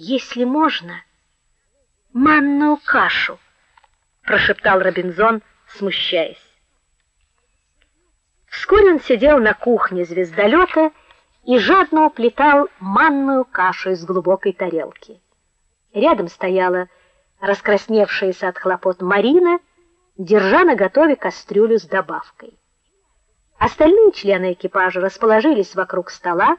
Если можно, манную кашу, прошептал Робинзон, смущаясь. Вскоре он сидел на кухне звездолета и жадно уплетал манную кашу из глубокой тарелки. Рядом стояла раскрасневшаяся от хлопот Марина, держа на готове кастрюлю с добавкой. Остальные члены экипажа расположились вокруг стола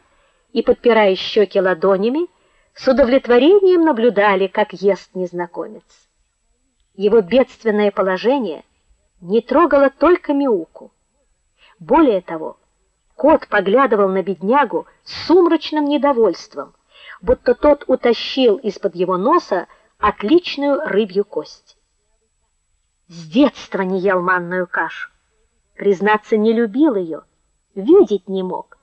и, подпирая щеки ладонями, с удовлетворением наблюдали, как ест незнакомец. Его бедственное положение не трогало только Миуку. Более того, кот поглядывал на беднягу с сумрачным недовольством, будто тот утащил из-под его носа отличную рыбью кость. С детства не ел манную кашу. Признаться, не любил ее, видеть не мог,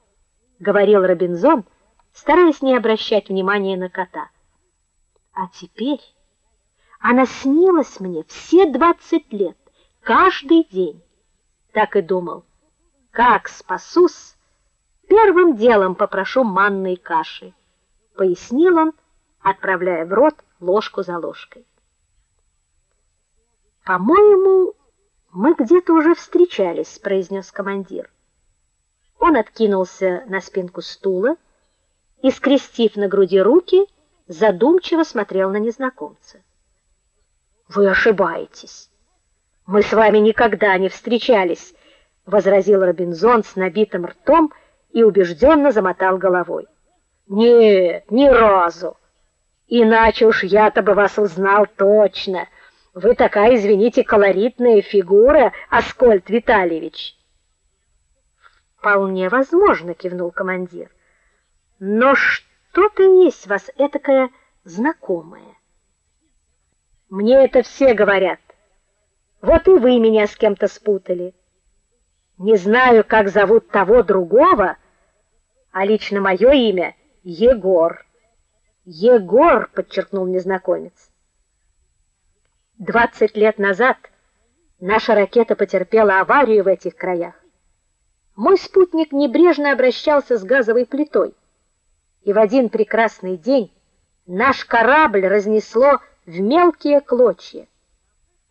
говорил Робинзон, стараясь не обращать внимания на кота. А теперь она снилась мне все двадцать лет, каждый день. Так и думал: как спасусь, первым делом попрошу манной каши, пояснил он, отправляя в рот ложку за ложкой. По-моему, мы где-то уже встречались, произнес командир. Он откинулся на спинку стула и, скрестив на груди руки, задумчиво смотрел на незнакомца. Вы ошибаетесь. Мы с вами никогда не встречались, возразил Робинзон с набитым ртом и убежденно замотал головой. Нет, ни разу. Иначе уж я-то бы вас узнал точно. Вы такая, извините, колоритная фигура, Аскольд Витальевич. Вполне возможно, кивнул командир. Но что-то есть в вас этакое знакомое. Мне это все говорят. Вот и вы меня с кем-то спутали. Не знаю, как зовут того другого, а лично мое имя Егор. Егор, подчеркнул незнакомец. Двадцать лет назад наша ракета потерпела аварию в этих краях. Мой спутник небрежно обращался с газовой плитой. И в один прекрасный день наш корабль разнесло в мелкие клочья.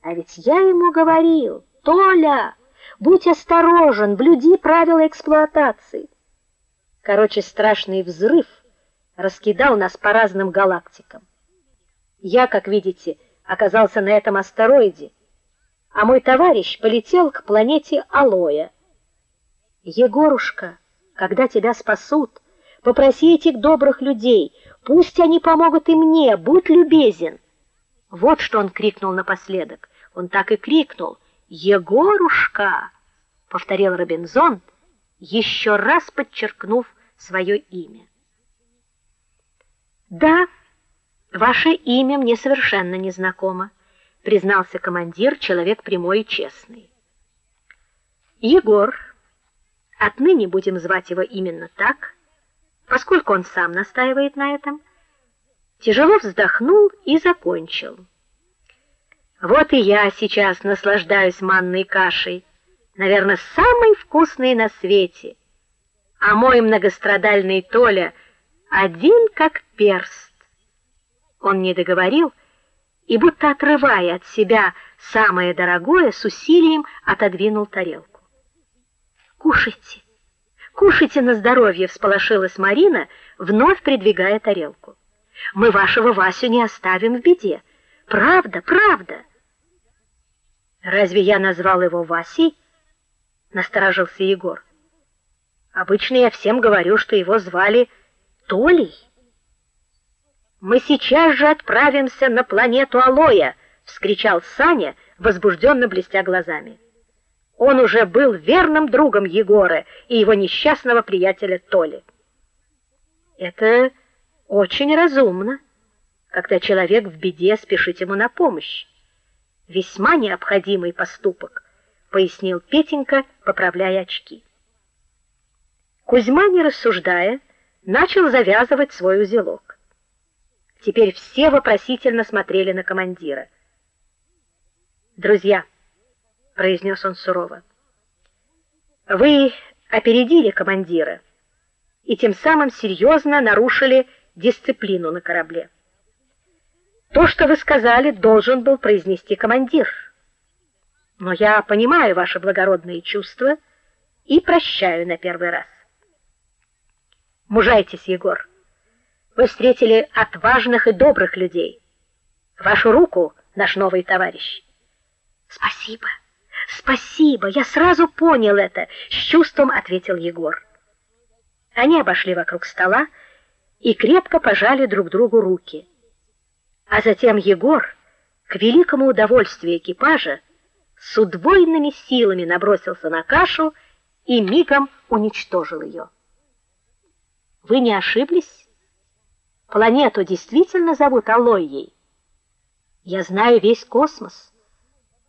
А ведь я ему говорил: "Толя, будь осторожен, блюди правила эксплуатации". Короче, страшный взрыв раскидал нас по разным галактикам. Я, как видите, оказался на этом астероиде, а мой товарищ полетел к планете Алоя. Егорушка, когда тебя спасут, попроси этих добрых людей, пусть они помогут и мне, будь любезен. Вот что он крикнул напоследок. Он так и крикнул: "Егорушка!" повторил Робинзон, еще раз подчеркнув свое имя. Да, ваше имя мне совершенно незнакомо, признался командир, человек прямой и честный. Егор. Отныне будем звать его именно так, поскольку он сам настаивает на этом. Тяжело вздохнул и закончил. Вот и я сейчас наслаждаюсь манной кашей, наверное, самой вкусной на свете. А мой многострадальный Толя один как перст. Он не договорил и будто отрывая от себя самое дорогое, с усилием отодвинул тарелку. Кушайте. Кушайте на здоровье, всполошилась Марина, вновь придвигая тарелку. Мы вашего Васю не оставим в беде. Правда, правда. Разве я назвал его Васей? насторожился Егор. Обычно я всем говорю, что его звали Толей. Мы сейчас же отправимся на планету Алоя, вскричал Саня, возбужденно блестя глазами. Он уже был верным другом Егора и его несчастного приятеля Толи. Это очень разумно, когда человек в беде спешить ему на помощь. Весьма необходимый поступок, пояснил Петенька, поправляя очки. Кузьма, не рассуждая, начал завязывать свой узелок. Теперь все вопросительно смотрели на командира. Друзья, произнес он сурово. Вы опередили командира и тем самым серьезно нарушили дисциплину на корабле. То, что вы сказали, должен был произнести командир. Но я понимаю ваши благородные чувства и прощаю на первый раз. Мужайтесь, Егор. Вы встретили отважных и добрых людей. Вашу руку, наш новый товарищ. Спасибо. Спасибо, я сразу понял это, с чувством ответил Егор. Они обошли вокруг стола и крепко пожали друг другу руки. А затем Егор, к великому удовольствию экипажа, с удвоенными силами набросился на кашу и мигом уничтожил ее. Вы не ошиблись? Планету действительно зовут Алойей. Я знаю весь космос,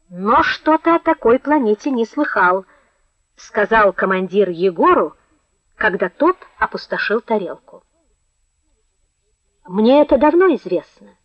но что-то о такой планете не слыхал, сказал командир Егору, когда тот опустошил тарелку. Мне это давно известно.